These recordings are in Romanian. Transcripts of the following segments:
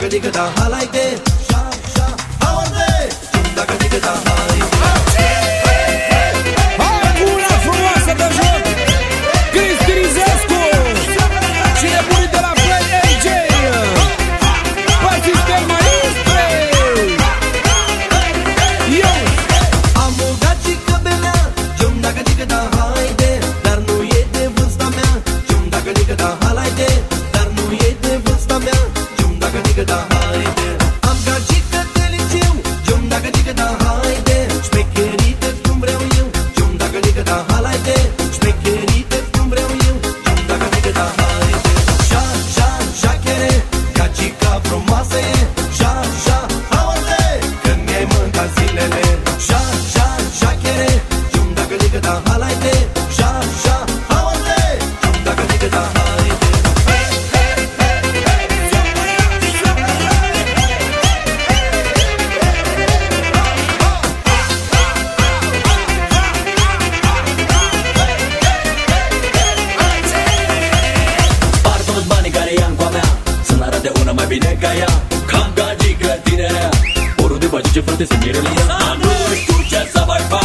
like a I like that. da, halaite Șa, șa, haute Dacă zice da, halaite mai bine ca ea. Cam gagică tinerea Orul de bagice, frate, se miră la ea. Nu știu ce să mai fac.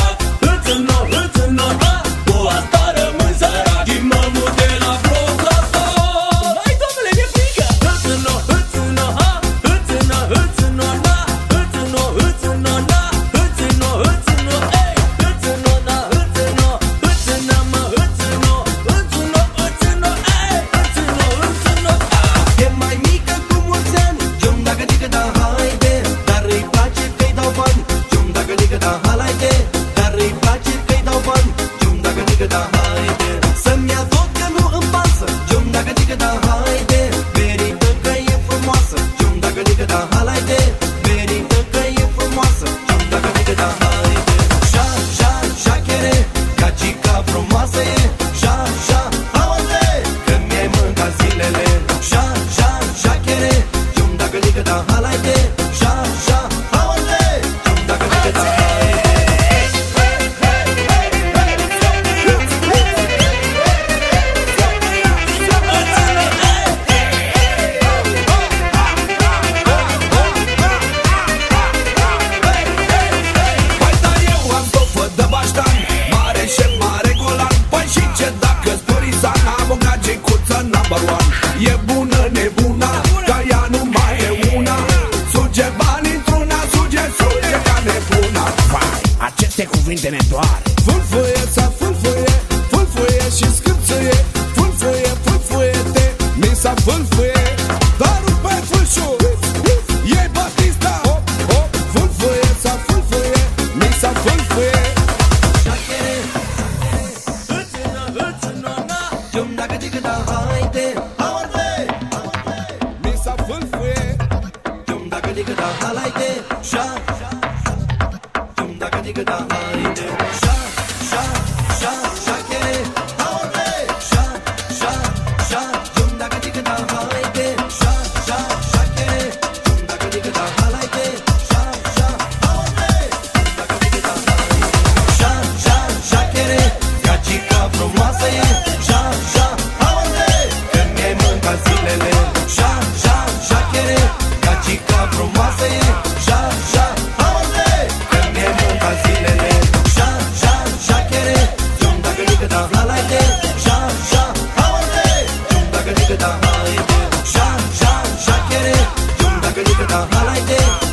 E bună nebuna, ca ea nu mai e una. Suge bani într-una, suge, suge ca nebuna. Vai, aceste cuvinte ne doare. Fulfuie să fulfuie, fulfuie și scrie I like it. frumoasă e. Ja, ja, haoase Când e munca zilele Ja, ja, jachere Zum dacă nu câta da, vla la de Ja, ja, haoase Zum dacă nu câta da, vla la de Ja, ja, jachere Zum dacă nu câta da, vla la de